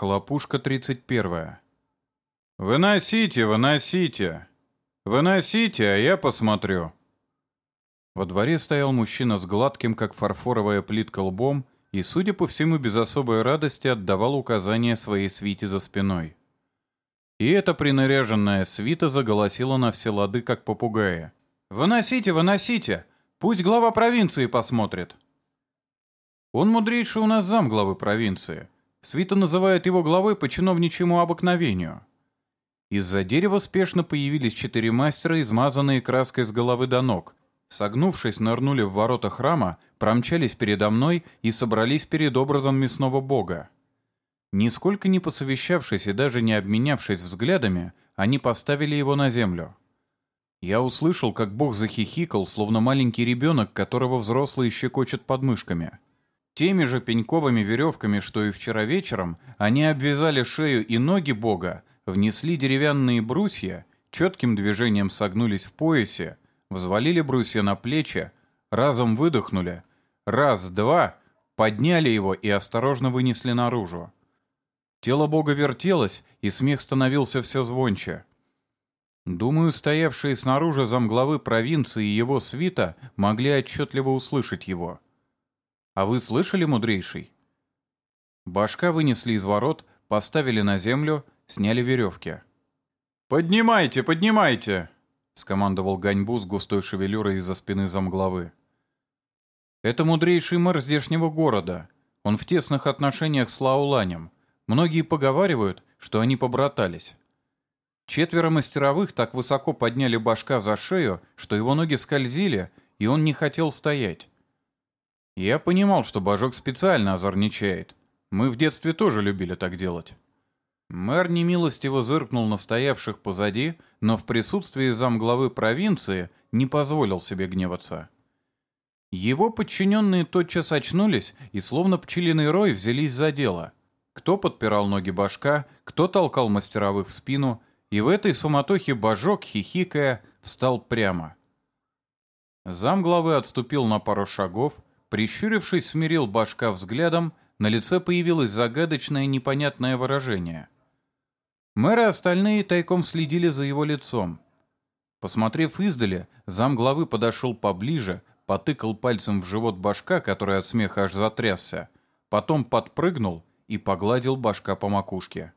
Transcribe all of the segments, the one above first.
Хлопушка 31. «Выносите, выносите! Выносите, а я посмотрю!» Во дворе стоял мужчина с гладким, как фарфоровая плитка лбом, и, судя по всему, без особой радости отдавал указания своей свите за спиной. И эта принаряженная свита заголосила на все лады, как попугая. «Выносите, выносите! Пусть глава провинции посмотрит!» Он мудрейший у нас зам главы провинции. Свита называет его главой по чиновничьему обыкновению. Из-за дерева спешно появились четыре мастера, измазанные краской с головы до ног. Согнувшись, нырнули в ворота храма, промчались передо мной и собрались перед образом мясного бога. Нисколько не посовещавшись и даже не обменявшись взглядами, они поставили его на землю. Я услышал, как бог захихикал, словно маленький ребенок, которого взрослые щекочут подмышками. Теми же пеньковыми веревками, что и вчера вечером, они обвязали шею и ноги бога, внесли деревянные брусья, четким движением согнулись в поясе, взвалили брусья на плечи, разом выдохнули, раз-два, подняли его и осторожно вынесли наружу. Тело бога вертелось, и смех становился все звонче. Думаю, стоявшие снаружи замглавы провинции и его свита могли отчетливо услышать его. А вы слышали, мудрейший? Башка вынесли из ворот, поставили на землю, сняли веревки. «Поднимайте, поднимайте!» — скомандовал Ганьбу с густой шевелюрой из-за спины замглавы. «Это мудрейший мэр здешнего города. Он в тесных отношениях с Лауланем. Многие поговаривают, что они побратались. Четверо мастеровых так высоко подняли башка за шею, что его ноги скользили, и он не хотел стоять. Я понимал, что божок специально озорничает. Мы в детстве тоже любили так делать. Мэр немилостиво зыркнул на стоявших позади, но в присутствии замглавы провинции не позволил себе гневаться. Его подчиненные тотчас очнулись и словно пчелиный рой взялись за дело. Кто подпирал ноги башка, кто толкал мастеровых в спину, и в этой суматохе божок, хихикая, встал прямо. Замглавы отступил на пару шагов, прищурившись, смирил башка взглядом, на лице появилось загадочное непонятное выражение — Мэры остальные тайком следили за его лицом. Посмотрев издали, зам главы подошел поближе, потыкал пальцем в живот башка, который от смеха аж затрясся, потом подпрыгнул и погладил башка по макушке.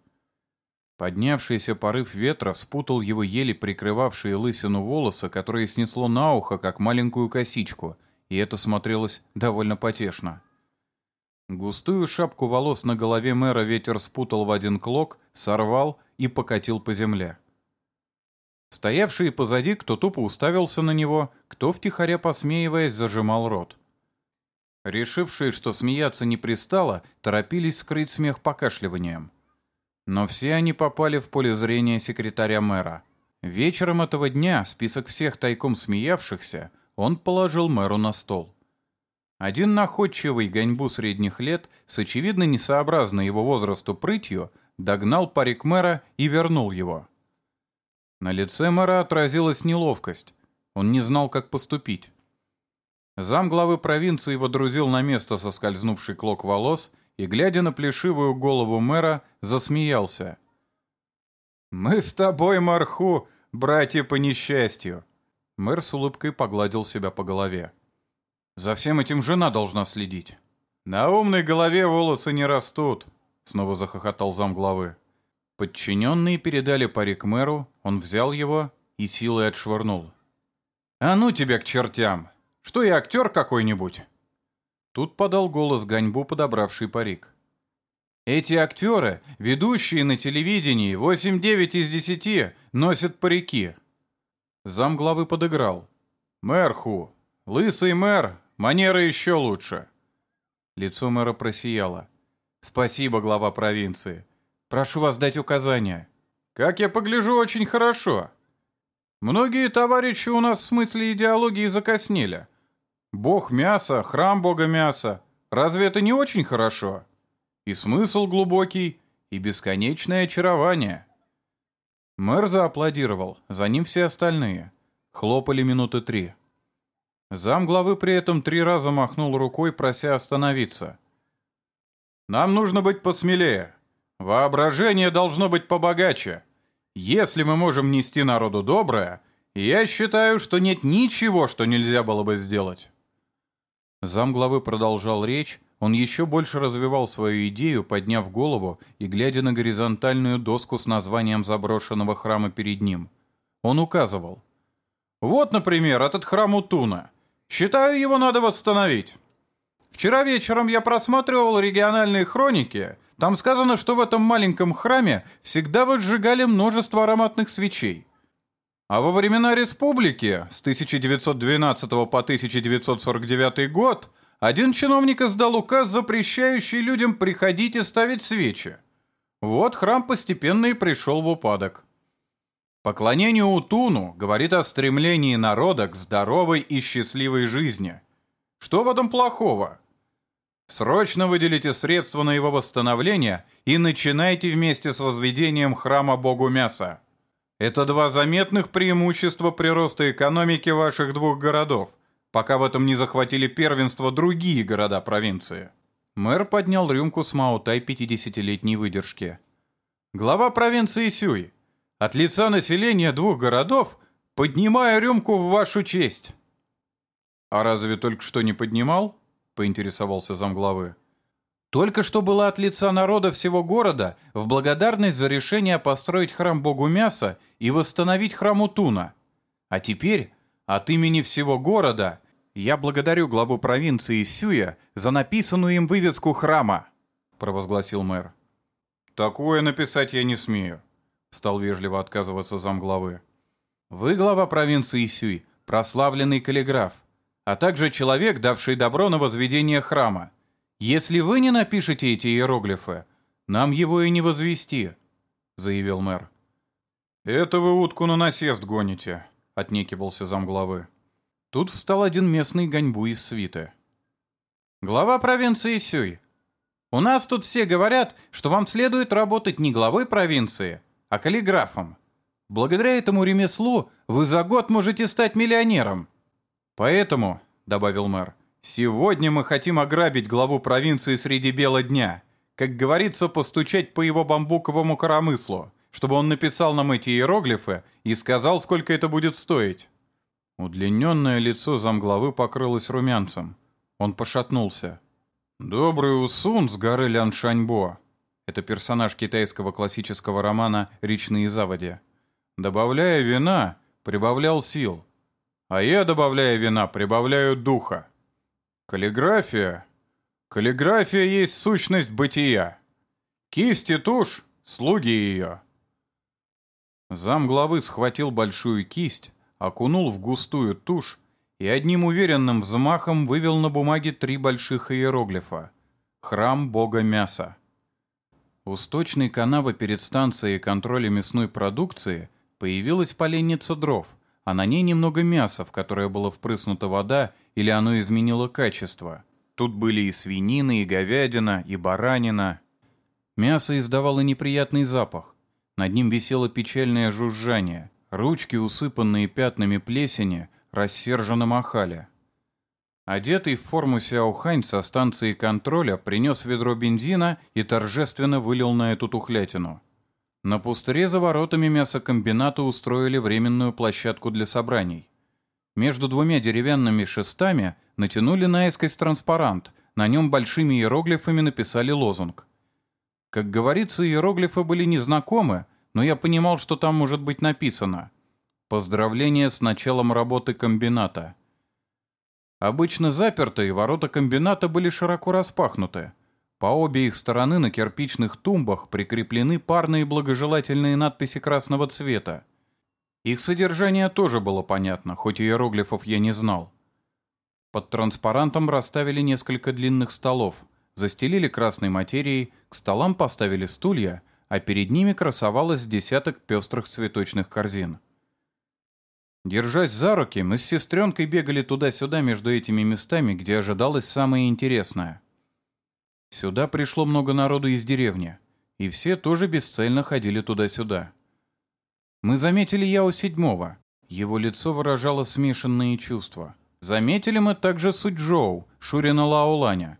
Поднявшийся порыв ветра спутал его еле прикрывавшие лысину волосы, которые снесло на ухо, как маленькую косичку, и это смотрелось довольно потешно. Густую шапку волос на голове мэра ветер спутал в один клок, сорвал и покатил по земле. Стоявшие позади, кто тупо уставился на него, кто втихаря посмеиваясь зажимал рот. Решившие, что смеяться не пристало, торопились скрыть смех покашливанием. Но все они попали в поле зрения секретаря мэра. Вечером этого дня список всех тайком смеявшихся он положил мэру на стол. Один находчивый гоньбу средних лет с очевидно несообразной его возрасту прытью догнал парик мэра и вернул его. На лице мэра отразилась неловкость. Он не знал, как поступить. Зам главы провинции водрузил на место соскользнувший клок волос и, глядя на плешивую голову мэра, засмеялся. «Мы с тобой, Марху, братья по несчастью!» Мэр с улыбкой погладил себя по голове. «За всем этим жена должна следить. На умной голове волосы не растут», — снова захохотал замглавы. Подчиненные передали парик мэру, он взял его и силой отшвырнул. «А ну тебя к чертям! Что я, актер какой-нибудь?» Тут подал голос Ганьбу, подобравший парик. «Эти актеры, ведущие на телевидении, 8-9 из 10, носят парики». Замглавы подыграл. «Мэр Ху, лысый мэр, манера еще лучше». Лицо мэра просияло. «Спасибо, глава провинции. Прошу вас дать указания». «Как я погляжу, очень хорошо. Многие товарищи у нас в смысле идеологии закоснели. Бог мяса, храм бога мяса. Разве это не очень хорошо? И смысл глубокий, и бесконечное очарование». Мэр зааплодировал, за ним все остальные. Хлопали минуты три. Зам главы при этом три раза махнул рукой, прося остановиться. Нам нужно быть посмелее. Воображение должно быть побогаче. Если мы можем нести народу доброе, я считаю, что нет ничего, что нельзя было бы сделать. Замглавы продолжал речь, он еще больше развивал свою идею, подняв голову и глядя на горизонтальную доску с названием заброшенного храма перед ним. Он указывал. «Вот, например, этот храм Утуна. Считаю, его надо восстановить. Вчера вечером я просматривал региональные хроники. Там сказано, что в этом маленьком храме всегда возжигали множество ароматных свечей. А во времена республики с 1912 по 1949 год один чиновник издал указ, запрещающий людям приходить и ставить свечи. Вот храм постепенно и пришел в упадок. Поклонение Утуну говорит о стремлении народа к здоровой и счастливой жизни. Что в этом плохого? Срочно выделите средства на его восстановление и начинайте вместе с возведением храма Богу Мяса. Это два заметных преимущества прироста экономики ваших двух городов – пока в этом не захватили первенство другие города провинции. Мэр поднял рюмку с Маутай 50-летней выдержки. Глава провинции Сюй, от лица населения двух городов поднимаю рюмку в вашу честь. А разве только что не поднимал? Поинтересовался замглавы. Только что было от лица народа всего города в благодарность за решение построить храм Богу Мяса и восстановить храм Утуна. А теперь от имени всего города «Я благодарю главу провинции Сюя за написанную им вывеску храма», — провозгласил мэр. «Такое написать я не смею», — стал вежливо отказываться замглавы. «Вы глава провинции Сюй, прославленный каллиграф, а также человек, давший добро на возведение храма. Если вы не напишете эти иероглифы, нам его и не возвести», — заявил мэр. «Это вы утку на насест гоните», — отнекивался замглавы. Тут встал один местный гоньбу из свиты. «Глава провинции Сюй, у нас тут все говорят, что вам следует работать не главой провинции, а каллиграфом. Благодаря этому ремеслу вы за год можете стать миллионером. Поэтому, — добавил мэр, — сегодня мы хотим ограбить главу провинции среди бела дня, как говорится, постучать по его бамбуковому коромыслу, чтобы он написал нам эти иероглифы и сказал, сколько это будет стоить. Удлиненное лицо замглавы покрылось румянцем. Он пошатнулся. «Добрый Усун с горы Ляншаньбо». Это персонаж китайского классического романа «Речные заводи». Добавляя вина, прибавлял сил. А я, добавляя вина, прибавляю духа. Каллиграфия. Каллиграфия есть сущность бытия. Кисть и тушь — слуги ее. Замглавы схватил большую кисть, окунул в густую тушь и одним уверенным взмахом вывел на бумаге три больших иероглифа «Храм Бога Мяса». У сточной канавы перед станцией контроля мясной продукции появилась поленница дров, а на ней немного мяса, в которое было впрыснута вода или оно изменило качество. Тут были и свинина, и говядина, и баранина. Мясо издавало неприятный запах. Над ним висело печальное жужжание. Ручки, усыпанные пятнами плесени, рассерженно махали. Одетый в форму Сяохань со станции контроля принес ведро бензина и торжественно вылил на эту тухлятину. На пустыре за воротами мясокомбината устроили временную площадку для собраний. Между двумя деревянными шестами натянули наискось транспарант, на нем большими иероглифами написали лозунг. Как говорится, иероглифы были незнакомы, но я понимал, что там может быть написано «Поздравление с началом работы комбината». Обычно запертые ворота комбината были широко распахнуты. По обе их стороны на кирпичных тумбах прикреплены парные благожелательные надписи красного цвета. Их содержание тоже было понятно, хоть иероглифов я не знал. Под транспарантом расставили несколько длинных столов, застелили красной материей, к столам поставили стулья — а перед ними красовалось десяток пестрых цветочных корзин. Держась за руки, мы с сестренкой бегали туда-сюда между этими местами, где ожидалось самое интересное. Сюда пришло много народу из деревни, и все тоже бесцельно ходили туда-сюда. Мы заметили Яо Седьмого. Его лицо выражало смешанные чувства. Заметили мы также Суджоу, Шурина Лаоланя.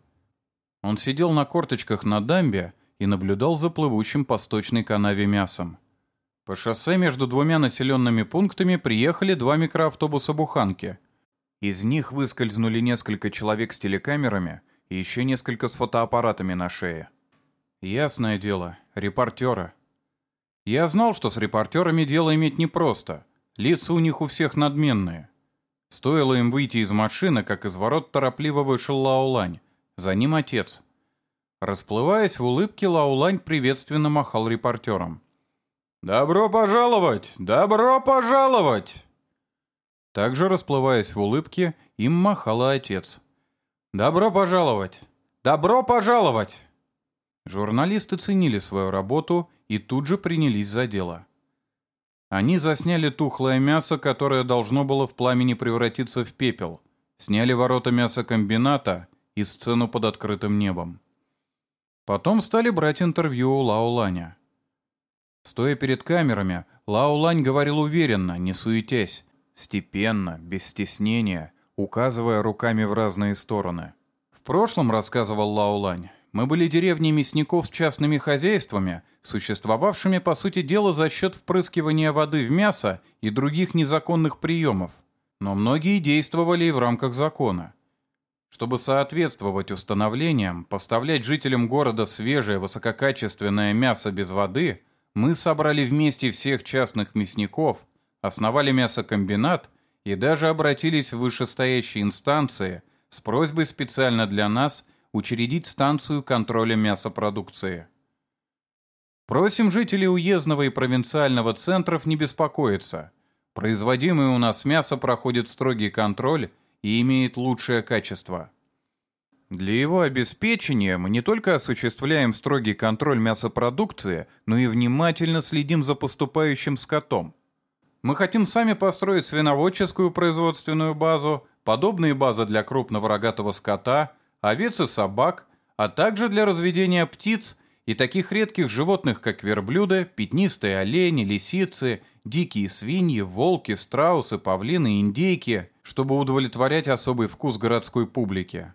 Он сидел на корточках на дамбе и наблюдал за плывущим по сточной канаве мясом. По шоссе между двумя населенными пунктами приехали два микроавтобуса «Буханки». Из них выскользнули несколько человек с телекамерами и еще несколько с фотоаппаратами на шее. Ясное дело, репортеры. Я знал, что с репортерами дело иметь непросто. Лица у них у всех надменные. Стоило им выйти из машины, как из ворот торопливо вышел Лаулань. За ним отец. Расплываясь в улыбке, Лаулань приветственно махал репортерам. «Добро пожаловать! Добро пожаловать!» Также, расплываясь в улыбке, им махал отец. «Добро пожаловать! Добро пожаловать!» Журналисты ценили свою работу и тут же принялись за дело. Они засняли тухлое мясо, которое должно было в пламени превратиться в пепел, сняли ворота мясокомбината и сцену под открытым небом. Потом стали брать интервью у Лао Ланя. Стоя перед камерами, Лао Лань говорил уверенно, не суетясь, степенно, без стеснения, указывая руками в разные стороны. В прошлом, рассказывал Лао Лань, мы были деревней мясников с частными хозяйствами, существовавшими, по сути дела, за счет впрыскивания воды в мясо и других незаконных приемов. Но многие действовали и в рамках закона. Чтобы соответствовать установлениям, поставлять жителям города свежее высококачественное мясо без воды – мы собрали вместе всех частных мясников, основали мясокомбинат и даже обратились в вышестоящие инстанции с просьбой специально для нас учредить станцию контроля мясопродукции. Просим жителей уездного и провинциального центров не беспокоиться. Производимое у нас мясо проходит строгий контроль и имеет лучшее качество. Для его обеспечения мы не только осуществляем строгий контроль мясопродукции, но и внимательно следим за поступающим скотом. Мы хотим сами построить свиноводческую производственную базу, подобные базы для крупного рогатого скота, овец и собак, а также для разведения птиц и таких редких животных, как верблюды, пятнистые олени, лисицы, дикие свиньи, волки, страусы, павлины, индейки, чтобы удовлетворять особый вкус городской публики.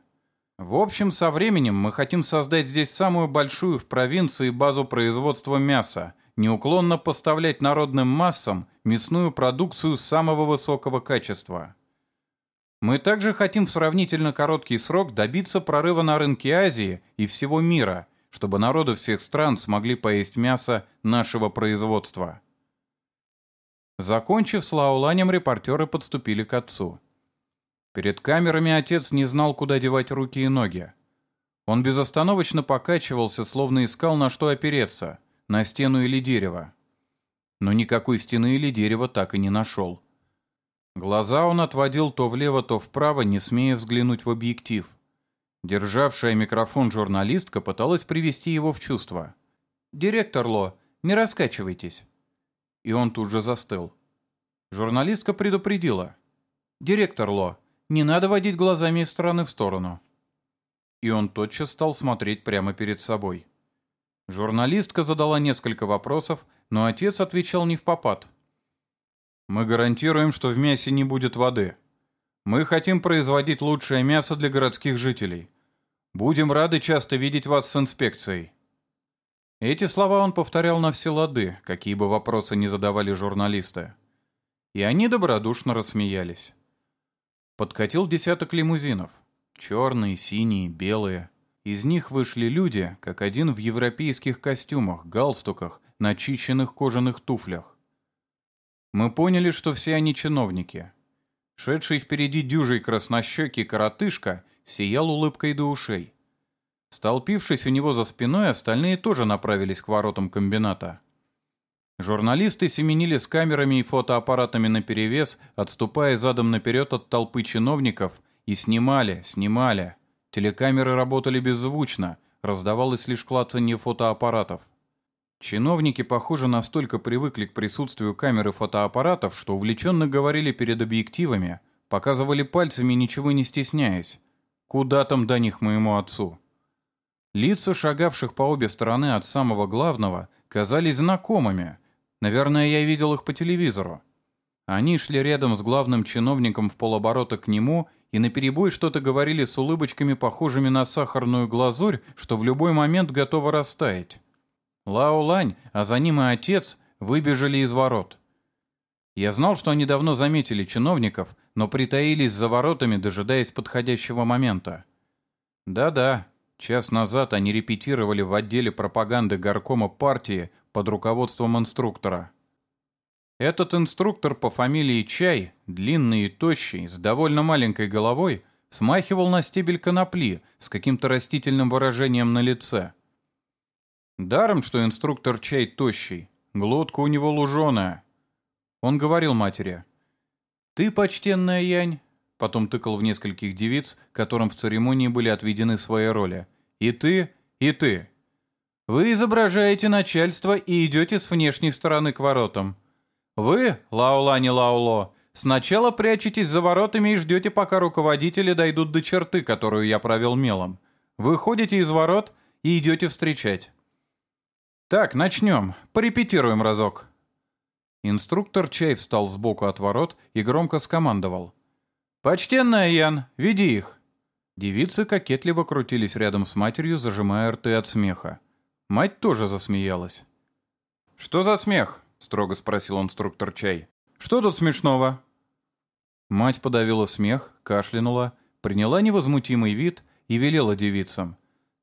В общем, со временем мы хотим создать здесь самую большую в провинции базу производства мяса, неуклонно поставлять народным массам мясную продукцию самого высокого качества. Мы также хотим в сравнительно короткий срок добиться прорыва на рынке Азии и всего мира, чтобы народы всех стран смогли поесть мясо нашего производства. Закончив с Лауланем, репортеры подступили к отцу. Перед камерами отец не знал, куда девать руки и ноги. Он безостановочно покачивался, словно искал на что опереться, на стену или дерево. Но никакой стены или дерева так и не нашел. Глаза он отводил то влево, то вправо, не смея взглянуть в объектив. Державшая микрофон журналистка пыталась привести его в чувство. «Директор Ло, не раскачивайтесь». И он тут же застыл. Журналистка предупредила. «Директор Ло, не надо водить глазами из стороны в сторону. И он тотчас стал смотреть прямо перед собой. Журналистка задала несколько вопросов, но отец отвечал не в попад. «Мы гарантируем, что в мясе не будет воды. Мы хотим производить лучшее мясо для городских жителей. Будем рады часто видеть вас с инспекцией». Эти слова он повторял на все лады, какие бы вопросы ни задавали журналисты. И они добродушно рассмеялись. Подкатил десяток лимузинов. Черные, синие, белые. Из них вышли люди, как один в европейских костюмах, галстуках, начищенных кожаных туфлях. Мы поняли, что все они чиновники. Шедший впереди дюжий краснощекий коротышка сиял улыбкой до ушей. Столпившись у него за спиной, остальные тоже направились к воротам комбината. Журналисты семенили с камерами и фотоаппаратами наперевес, отступая задом наперед от толпы чиновников, и снимали, снимали. Телекамеры работали беззвучно, раздавалось лишь клацанье фотоаппаратов. Чиновники, похоже, настолько привыкли к присутствию камер и фотоаппаратов, что увлеченно говорили перед объективами, показывали пальцами, ничего не стесняясь. Куда там до них моему отцу? Лица шагавших по обе стороны от самого главного казались знакомыми — Наверное, я видел их по телевизору. Они шли рядом с главным чиновником в полоборота к нему и наперебой что-то говорили с улыбочками, похожими на сахарную глазурь, что в любой момент готова растаять. Лао Лань, а за ним и отец, выбежали из ворот. Я знал, что они давно заметили чиновников, но притаились за воротами, дожидаясь подходящего момента. Да-да, час назад они репетировали в отделе пропаганды горкома партии под руководством инструктора. Этот инструктор по фамилии Чай, длинный и тощий, с довольно маленькой головой, смахивал на стебель конопли с каким-то растительным выражением на лице. Даром, что инструктор Чай тощий, глотка у него луженая. Он говорил матери, «Ты, почтенная Янь», потом тыкал в нескольких девиц, которым в церемонии были отведены свои роли, «И ты, и ты. Вы изображаете начальство и идете с внешней стороны к воротам». Вы, Лаула не Лауло, сначала прячетесь за воротами и ждете, пока руководители дойдут до черты, которую я провел мелом. Выходите из ворот и идете встречать. Так, начнем. Порепетируем разок. Инструктор Чай встал сбоку от ворот и громко скомандовал. «Почтенная Ян, веди их!» Девицы кокетливо крутились рядом с матерью, зажимая рты от смеха. Мать тоже засмеялась. «Что за смех?» — строго спросил инструктор Чай. «Что тут смешного?» Мать подавила смех, кашлянула, приняла невозмутимый вид и велела девицам.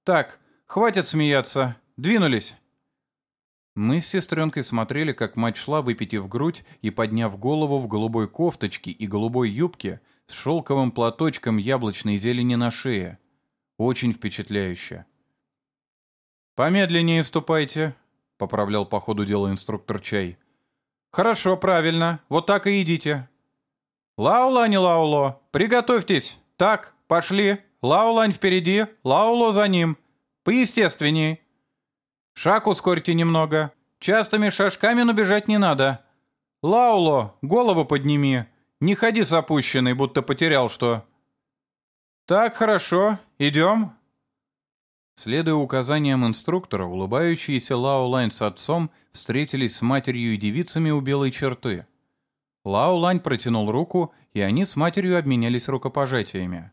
«Так, хватит смеяться, двинулись!» Мы с сестренкой смотрели, как мать шла, выпитив грудь и подняв голову в голубой кофточке и голубой юбке с шелковым платочком яблочной зелени на шее. Очень впечатляюще. «Помедленнее ступайте», — поправлял по ходу дела инструктор Чай. «Хорошо, правильно. Вот так и идите». «Лаулань, Лауло, приготовьтесь. Так, пошли. Лаулань впереди, Лауло за ним. Поестественней. Шаг ускорьте немного. Частыми шажками, но бежать не надо. Лауло, голову подними. Не ходи с опущенной, будто потерял что». «Так, хорошо. Идем?» Следуя указаниям инструктора, улыбающиеся Лао Лань с отцом встретились с матерью и девицами у белой черты. Лао Лань протянул руку, и они с матерью обменялись рукопожатиями.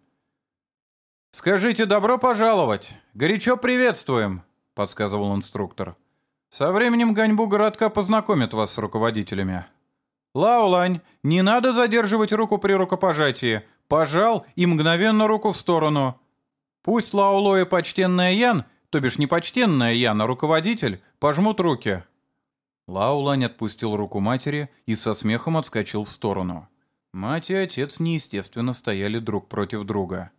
«Скажите добро пожаловать! Горячо приветствуем!» — подсказывал инструктор. «Со временем Ганьбу городка познакомит вас с руководителями». «Лао Лань, не надо задерживать руку при рукопожатии. Пожал и мгновенно руку в сторону. Пусть Лауло и почтенная Ян, то бишь не почтенная Ян, а руководитель, пожмут руки». Лаулань отпустил руку матери и со смехом отскочил в сторону. Мать и отец неестественно стояли друг против друга.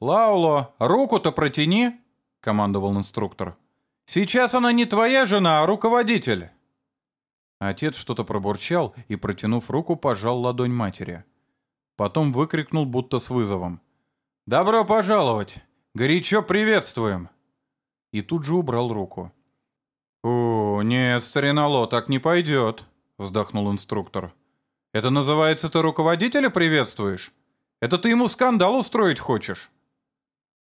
«Лауло, руку-то протяни!» — командовал инструктор. «Сейчас она не твоя жена, а руководитель!» Отец что-то пробурчал и, протянув руку, пожал ладонь матери. Потом выкрикнул, будто с вызовом. «Добро пожаловать! Горячо приветствуем!» И тут же убрал руку. «О, нет, старинало, так не пойдет», — вздохнул инструктор. «Это называется, ты руководителя приветствуешь? Это ты ему скандал устроить хочешь?»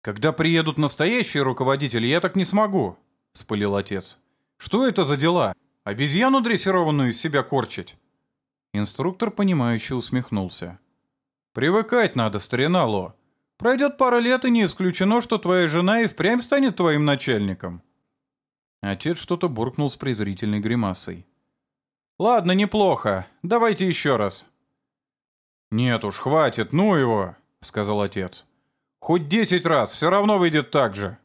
«Когда приедут настоящие руководители, я так не смогу», — вспылил отец. «Что это за дела? Обезьяну дрессированную из себя корчить?» Инструктор, понимающе усмехнулся. «Привыкать надо, старина Ло. Пройдет пара лет, и не исключено, что твоя жена и впрямь станет твоим начальником». Отец что-то буркнул с презрительной гримасой. «Ладно, неплохо. Давайте еще раз». «Нет уж, хватит, ну его», — сказал отец. «Хоть десять раз, все равно выйдет так же».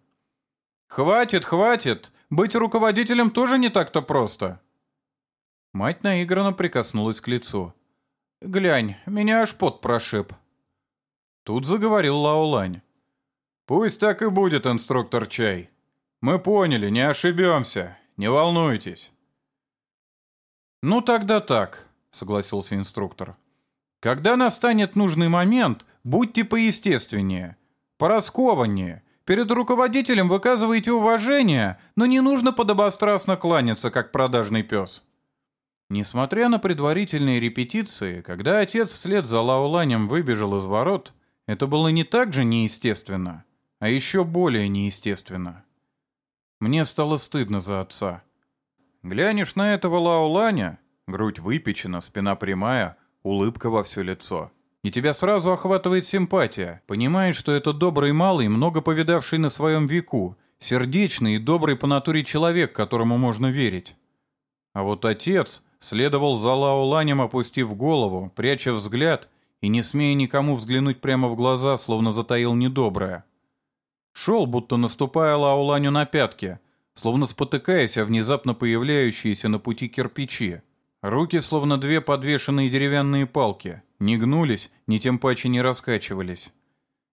«Хватит, хватит. Быть руководителем тоже не так-то просто». Мать наигранно прикоснулась к лицу. «Глянь, меня аж пот прошиб». Тут заговорил Лаолань. «Пусть так и будет, инструктор Чай. Мы поняли, не ошибемся. Не волнуйтесь». «Ну тогда так», — согласился инструктор. «Когда настанет нужный момент, будьте поестественнее, пораскованнее. Перед руководителем выказывайте уважение, но не нужно подобострастно кланяться, как продажный пес». Несмотря на предварительные репетиции, когда отец вслед за Лаоланем выбежал из ворот, это было не так же неестественно, а еще более неестественно. Мне стало стыдно за отца. Глянешь на этого Лаоланя, грудь выпечена, спина прямая, улыбка во все лицо. И тебя сразу охватывает симпатия. Понимаешь, что это добрый малый, много повидавший на своем веку, сердечный и добрый по натуре человек, которому можно верить. А вот отец следовал за Лаоланем, опустив голову, пряча взгляд и не смея никому взглянуть прямо в глаза, словно затаил недоброе. Шел, будто наступая Лаоланю на пятки, словно спотыкаясь о внезапно появляющиеся на пути кирпичи. Руки, словно две подвешенные деревянные палки, не гнулись, ни тем паче не раскачивались.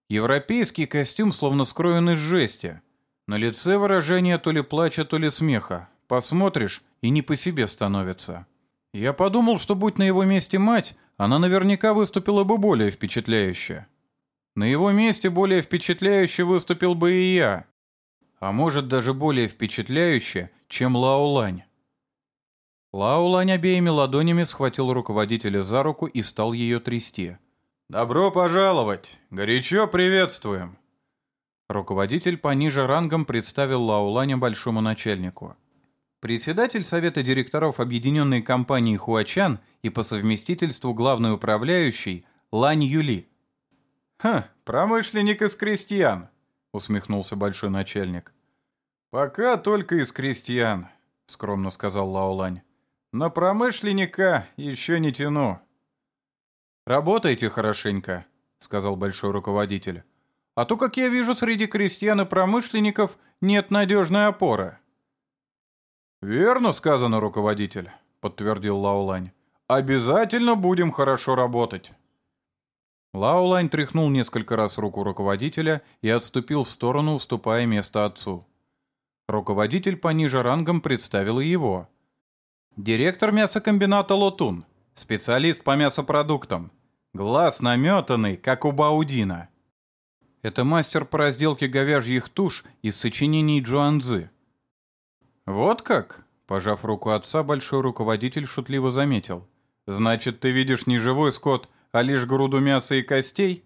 Европейский костюм словно скроен из жести. На лице выражение то ли плача, то ли смеха. Посмотришь, и не по себе становится. Я подумал, что будь на его месте мать, она наверняка выступила бы более впечатляюще. На его месте более впечатляюще выступил бы и я. А может, даже более впечатляюще, чем Лаолань. Лаулань обеими ладонями схватил руководителя за руку и стал ее трясти. «Добро пожаловать! Горячо приветствуем!» Руководитель пониже рангом представил Лауланя большому начальнику. Председатель Совета директоров Объединенной компании Хуачан и по совместительству главный управляющий Лань Юли. «Ха, промышленник из крестьян», — усмехнулся большой начальник. «Пока только из крестьян», — скромно сказал Лаолань. На промышленника еще не тяну. Работайте хорошенько, сказал большой руководитель. А то, как я вижу, среди крестьян и промышленников нет надежной опоры. Верно сказано, руководитель, подтвердил Лаулань. Обязательно будем хорошо работать. Лаулань тряхнул несколько раз руку руководителя и отступил в сторону, уступая место отцу. Руководитель пониже рангом представил его. Директор мясокомбината «Лотун». Специалист по мясопродуктам. Глаз наметанный, как у Баудина. Это мастер по разделке говяжьих туш из сочинений Джуанзы. «Вот как?» — пожав руку отца, большой руководитель шутливо заметил. «Значит, ты видишь не живой скот, а лишь груду мяса и костей?»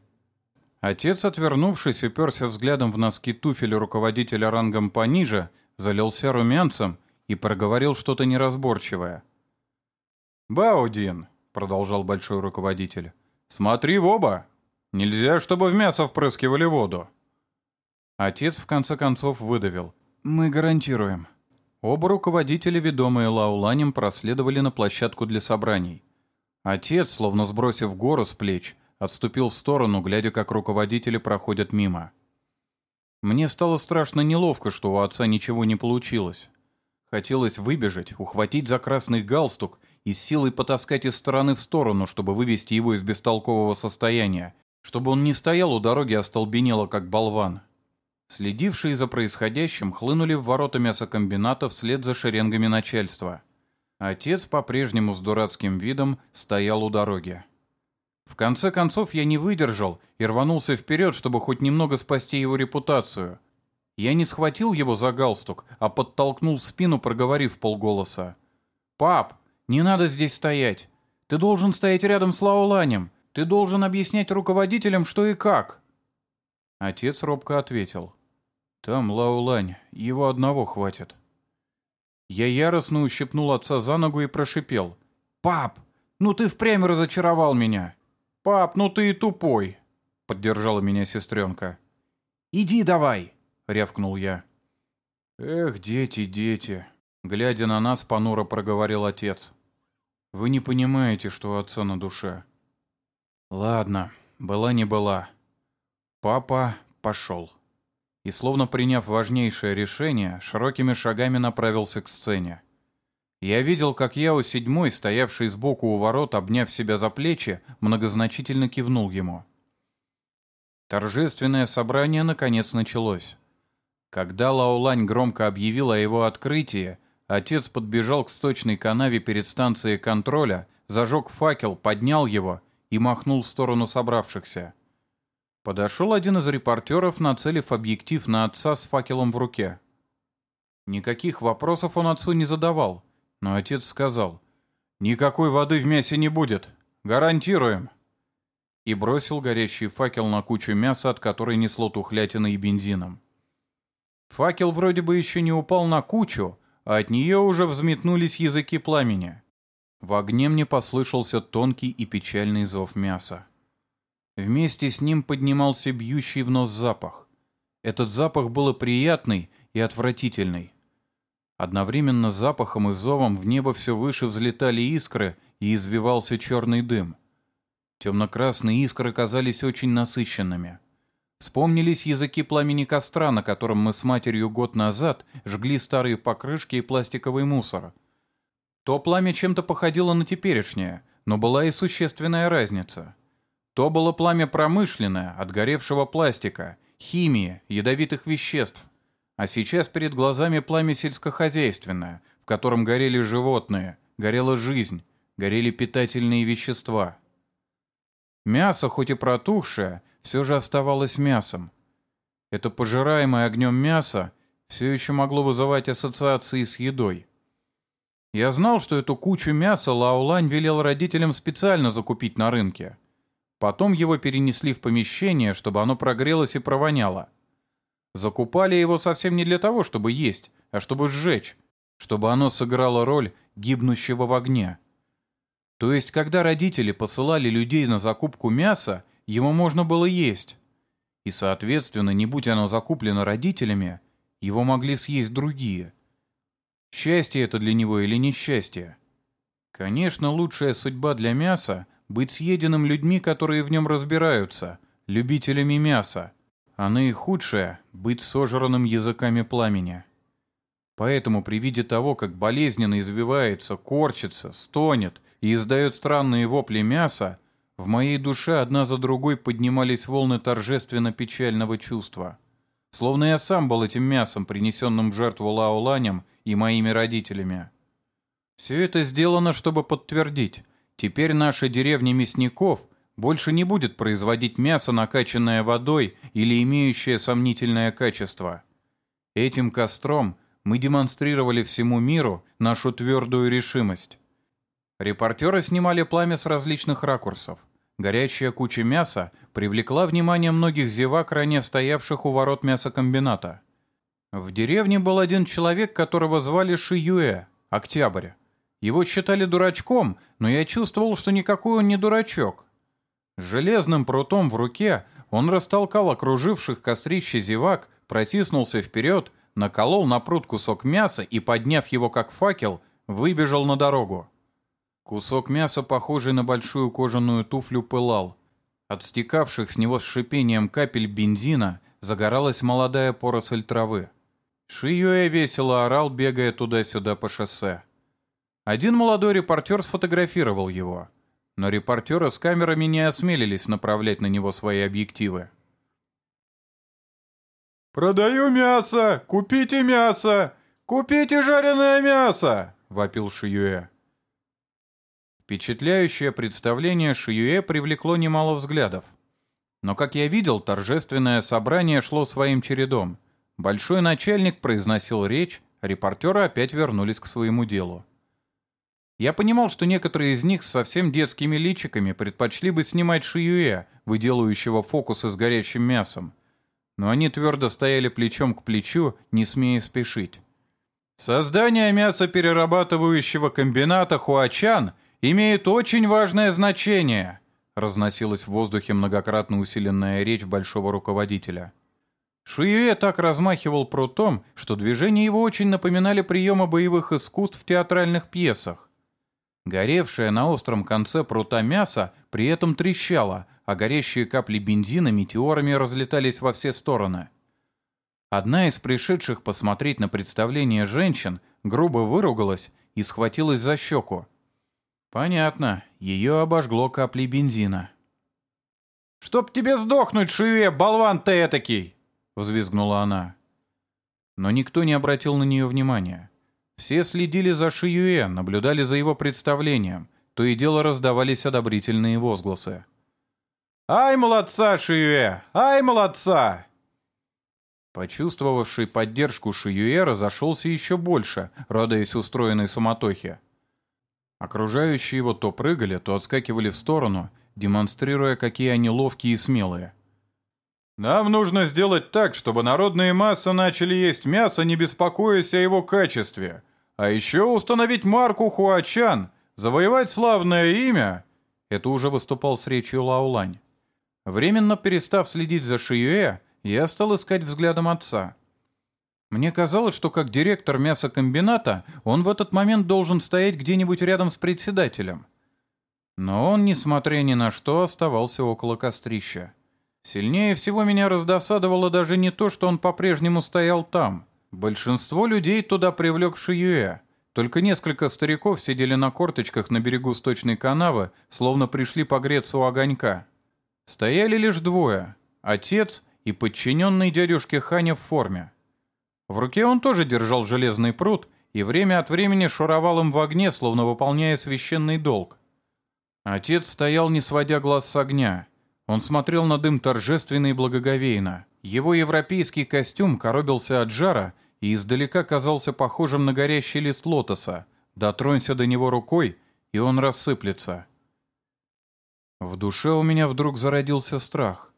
Отец, отвернувшись, уперся взглядом в носки туфеля руководителя рангом пониже, залился румянцем и проговорил что-то неразборчивое. «Баудин», — продолжал большой руководитель, — «смотри в оба. Нельзя, чтобы в мясо впрыскивали воду». Отец в конце концов выдавил. «Мы гарантируем». Оба руководителя, ведомые Лауланем, проследовали на площадку для собраний. Отец, словно сбросив гору с плеч, отступил в сторону, глядя, как руководители проходят мимо. Мне стало страшно неловко, что у отца ничего не получилось. Хотелось выбежать, ухватить за красный галстук и с силой потаскать из стороны в сторону, чтобы вывести его из бестолкового состояния, чтобы он не стоял у дороги, а столбенело, как болван. Следившие за происходящим хлынули в ворота мясокомбината вслед за шеренгами начальства. Отец по-прежнему с дурацким видом стоял у дороги. В конце концов я не выдержал и рванулся вперед, чтобы хоть немного спасти его репутацию — я не схватил его за галстук, а подтолкнул спину, проговорив полголоса. «Пап, не надо здесь стоять. Ты должен стоять рядом с Лаоланем. Ты должен объяснять руководителям, что и как». Отец робко ответил. «Там Лаолань, его одного хватит». Я яростно ущипнул отца за ногу и прошипел. «Пап, ну ты впрямь разочаровал меня!» «Пап, ну ты и тупой!» — поддержала меня сестренка. «Иди давай!» Рявкнул я. «Эх, дети, дети!» Глядя на нас, понуро проговорил отец. «Вы не понимаете, что у отца на душе». «Ладно, была не была. Папа пошел». И, словно приняв важнейшее решение, широкими шагами направился к сцене. Я видел, как я у седьмой, стоявший сбоку у ворот, обняв себя за плечи, многозначительно кивнул ему. Торжественное собрание наконец началось. Когда Лаулань громко объявил о его открытии, отец подбежал к сточной канаве перед станцией контроля, зажег факел, поднял его и махнул в сторону собравшихся. Подошел один из репортеров, нацелив объектив на отца с факелом в руке. Никаких вопросов он отцу не задавал, но отец сказал, «Никакой воды в мясе не будет. Гарантируем!» И бросил горящий факел на кучу мяса, от которой несло тухлятиной и бензином. Факел вроде бы еще не упал на кучу, а от нее уже взметнулись языки пламени. В огне мне послышался тонкий и печальный зов мяса. Вместе с ним поднимался бьющий в нос запах. Этот запах был приятный и отвратительный. Одновременно с запахом и зовом в небо все выше взлетали искры и извивался черный дым. Темно-красные искры казались очень насыщенными. Вспомнились языки пламени костра, на котором мы с матерью год назад жгли старые покрышки и пластиковый мусор. То пламя чем-то походило на теперешнее, но была и существенная разница. То было пламя промышленное, от горевшего пластика, химии, ядовитых веществ. А сейчас перед глазами пламя сельскохозяйственное, в котором горели животные, горела жизнь, горели питательные вещества. Мясо, хоть и протухшее, все же оставалось мясом. Это пожираемое огнем мясо все еще могло вызывать ассоциации с едой. Я знал, что эту кучу мяса Лаулань велел родителям специально закупить на рынке. Потом его перенесли в помещение, чтобы оно прогрелось и провоняло. Закупали его совсем не для того, чтобы есть, а чтобы сжечь, чтобы оно сыграло роль гибнущего в огне. То есть, когда родители посылали людей на закупку мяса, его можно было есть. И, соответственно, не будь оно закуплено родителями, его могли съесть другие. Счастье это для него или несчастье? Конечно, лучшая судьба для мяса — быть съеденным людьми, которые в нем разбираются, любителями мяса, а наихудшее — быть сожранным языками пламени. Поэтому при виде того, как болезненно извивается, корчится, стонет и издает странные вопли мяса, в моей душе одна за другой поднимались волны торжественно-печального чувства. Словно я сам был этим мясом, принесенным в жертву Лаоланям и моими родителями. Все это сделано, чтобы подтвердить. Теперь наша деревня мясников больше не будет производить мясо, накачанное водой или имеющее сомнительное качество. Этим костром мы демонстрировали всему миру нашу твердую решимость. Репортеры снимали пламя с различных ракурсов. Горящая куча мяса привлекла внимание многих зевак, ранее стоявших у ворот мясокомбината. В деревне был один человек, которого звали Шиюэ, Октябрь. Его считали дурачком, но я чувствовал, что никакой он не дурачок. железным прутом в руке он растолкал окруживших кострище зевак, протиснулся вперед, наколол на прут кусок мяса и, подняв его как факел, выбежал на дорогу. Кусок мяса, похожий на большую кожаную туфлю, пылал. От стекавших с него с шипением капель бензина загоралась молодая поросль травы. Шиюэ весело орал, бегая туда-сюда по шоссе. Один молодой репортер сфотографировал его, но репортеры с камерами не осмелились направлять на него свои объективы. «Продаю мясо! Купите мясо! Купите жареное мясо!» — вопил Шиюэ. Впечатляющее представление Шиюэ привлекло немало взглядов. Но, как я видел, торжественное собрание шло своим чередом. Большой начальник произносил речь, репортеры опять вернулись к своему делу. Я понимал, что некоторые из них с совсем детскими личиками предпочли бы снимать Шиюэ, выделывающего фокусы с горячим мясом. Но они твердо стояли плечом к плечу, не смея спешить. Создание мясоперерабатывающего комбината Хуачан имеет очень важное значение», — разносилась в воздухе многократно усиленная речь большого руководителя. Шуюэ так размахивал прутом, что движения его очень напоминали приемы боевых искусств в театральных пьесах. Горевшее на остром конце прута мясо при этом трещало, а горящие капли бензина метеорами разлетались во все стороны. Одна из пришедших посмотреть на представление женщин грубо выругалась и схватилась за щеку. Понятно, ее обожгло капли бензина. «Чтоб тебе сдохнуть, Шиве, болван ты этакий!» — взвизгнула она. Но никто не обратил на нее внимания. Все следили за Шиюэ, наблюдали за его представлением. То и дело раздавались одобрительные возгласы. «Ай, молодца, Шиюэ! Ай, молодца!» Почувствовавший поддержку Шиюэ разошелся еще больше, радуясь устроенной суматохе. Окружающие его то прыгали, то отскакивали в сторону, демонстрируя, какие они ловкие и смелые. «Нам нужно сделать так, чтобы народные массы начали есть мясо, не беспокоясь о его качестве. А еще установить марку Хуачан, завоевать славное имя». Это уже выступал с речью Лаулань. Временно перестав следить за Шиюэ, я стал искать взглядом отца. Мне казалось, что как директор мясокомбината он в этот момент должен стоять где-нибудь рядом с председателем. Но он, несмотря ни на что, оставался около кострища. Сильнее всего меня раздосадовало даже не то, что он по-прежнему стоял там. Большинство людей туда привлек Шиюэ. Только несколько стариков сидели на корточках на берегу сточной канавы, словно пришли погреться у огонька. Стояли лишь двое — отец и подчиненный дядюшке Ханя в форме. В руке он тоже держал железный пруд и время от времени шуровал им в огне, словно выполняя священный долг. Отец стоял, не сводя глаз с огня. Он смотрел на дым торжественно и благоговейно. Его европейский костюм коробился от жара и издалека казался похожим на горящий лист лотоса. Дотронься до него рукой, и он рассыплется. В душе у меня вдруг зародился страх.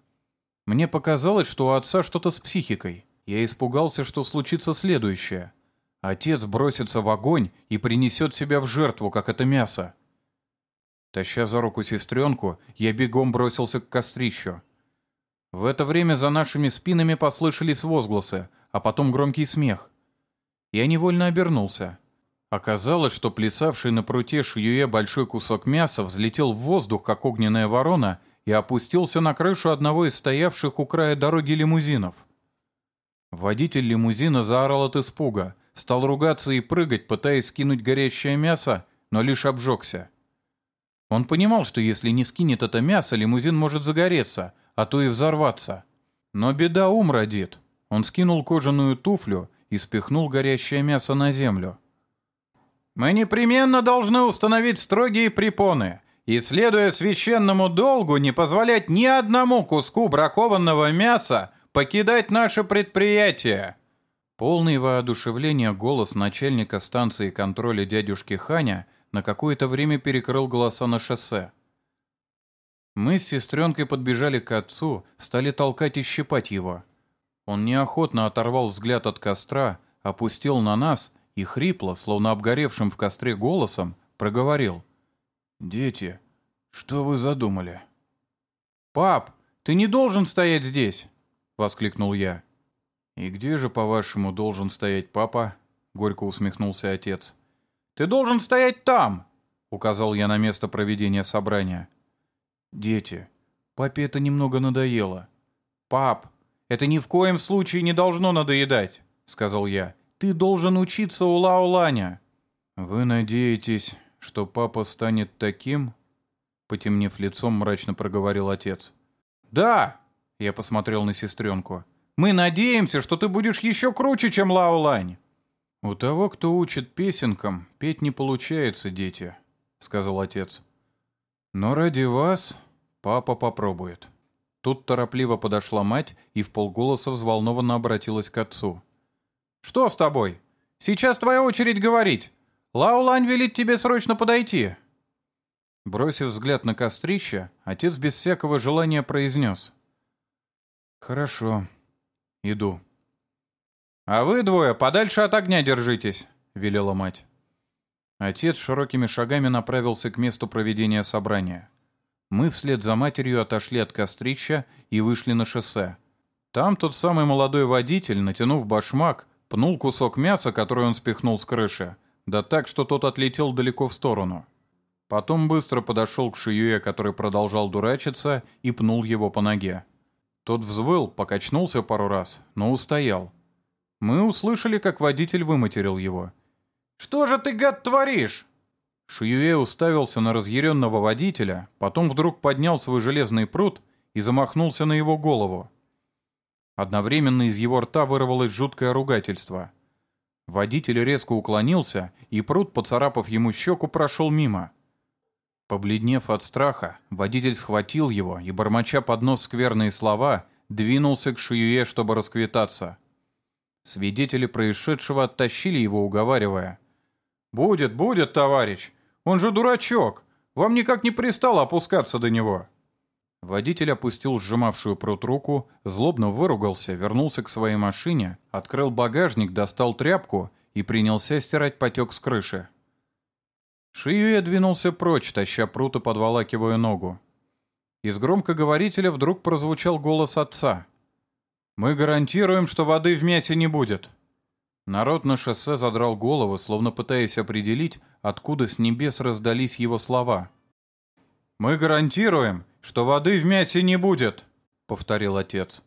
Мне показалось, что у отца что-то с психикой. Я испугался, что случится следующее. Отец бросится в огонь и принесет себя в жертву, как это мясо. Таща за руку сестренку, я бегом бросился к кострищу. В это время за нашими спинами послышались возгласы, а потом громкий смех. Я невольно обернулся. Оказалось, что плясавший на пруте Шьюе большой кусок мяса взлетел в воздух, как огненная ворона, и опустился на крышу одного из стоявших у края дороги лимузинов. Водитель лимузина заорал от испуга, стал ругаться и прыгать, пытаясь скинуть горящее мясо, но лишь обжегся. Он понимал, что если не скинет это мясо, лимузин может загореться, а то и взорваться. Но беда ум родит. Он скинул кожаную туфлю и спихнул горящее мясо на землю. «Мы непременно должны установить строгие препоны и, следуя священному долгу, не позволять ни одному куску бракованного мяса покидать наше предприятие!» Полный воодушевления голос начальника станции контроля дядюшки Ханя на какое-то время перекрыл голоса на шоссе. Мы с сестренкой подбежали к отцу, стали толкать и щипать его. Он неохотно оторвал взгляд от костра, опустил на нас и хрипло, словно обгоревшим в костре голосом, проговорил. «Дети, что вы задумали?» «Пап, ты не должен стоять здесь!» — воскликнул я. «И где же, по-вашему, должен стоять папа?» — горько усмехнулся отец. «Ты должен стоять там!» — указал я на место проведения собрания. «Дети, папе это немного надоело». «Пап, это ни в коем случае не должно надоедать», — сказал я. «Ты должен учиться у Лаоланя». «Вы надеетесь, что папа станет таким?» Потемнев лицом, мрачно проговорил отец. «Да!» Я посмотрел на сестренку. «Мы надеемся, что ты будешь еще круче, чем Лао Лань!» «У того, кто учит песенкам, петь не получается, дети», — сказал отец. «Но ради вас папа попробует». Тут торопливо подошла мать и в полголоса взволнованно обратилась к отцу. «Что с тобой? Сейчас твоя очередь говорить. Лао Лань велит тебе срочно подойти». Бросив взгляд на кострище, отец без всякого желания произнес. «Хорошо. Иду». «А вы двое подальше от огня держитесь», — велела мать. Отец широкими шагами направился к месту проведения собрания. Мы вслед за матерью отошли от кострища и вышли на шоссе. Там тот самый молодой водитель, натянув башмак, пнул кусок мяса, который он спихнул с крыши, да так, что тот отлетел далеко в сторону. Потом быстро подошел к Шиюе, который продолжал дурачиться, и пнул его по ноге. Тот взвыл, покачнулся пару раз, но устоял. Мы услышали, как водитель выматерил его. «Что же ты, гад, творишь?» Шиюэ уставился на разъяренного водителя, потом вдруг поднял свой железный пруд и замахнулся на его голову. Одновременно из его рта вырвалось жуткое ругательство. Водитель резко уклонился, и пруд, поцарапав ему щеку, прошел мимо. Побледнев от страха, водитель схватил его и, бормоча под нос скверные слова, двинулся к Шиюе, чтобы расквитаться. Свидетели происшедшего оттащили его, уговаривая. «Будет, будет, товарищ! Он же дурачок! Вам никак не пристало опускаться до него!» Водитель опустил сжимавшую прут руку, злобно выругался, вернулся к своей машине, открыл багажник, достал тряпку и принялся стирать потек с крыши. Шиюэ двинулся прочь, таща прут и подволакивая ногу. Из громкоговорителя вдруг прозвучал голос отца. «Мы гарантируем, что воды в мясе не будет». Народ на шоссе задрал голову, словно пытаясь определить, откуда с небес раздались его слова. «Мы гарантируем, что воды в мясе не будет», — повторил отец.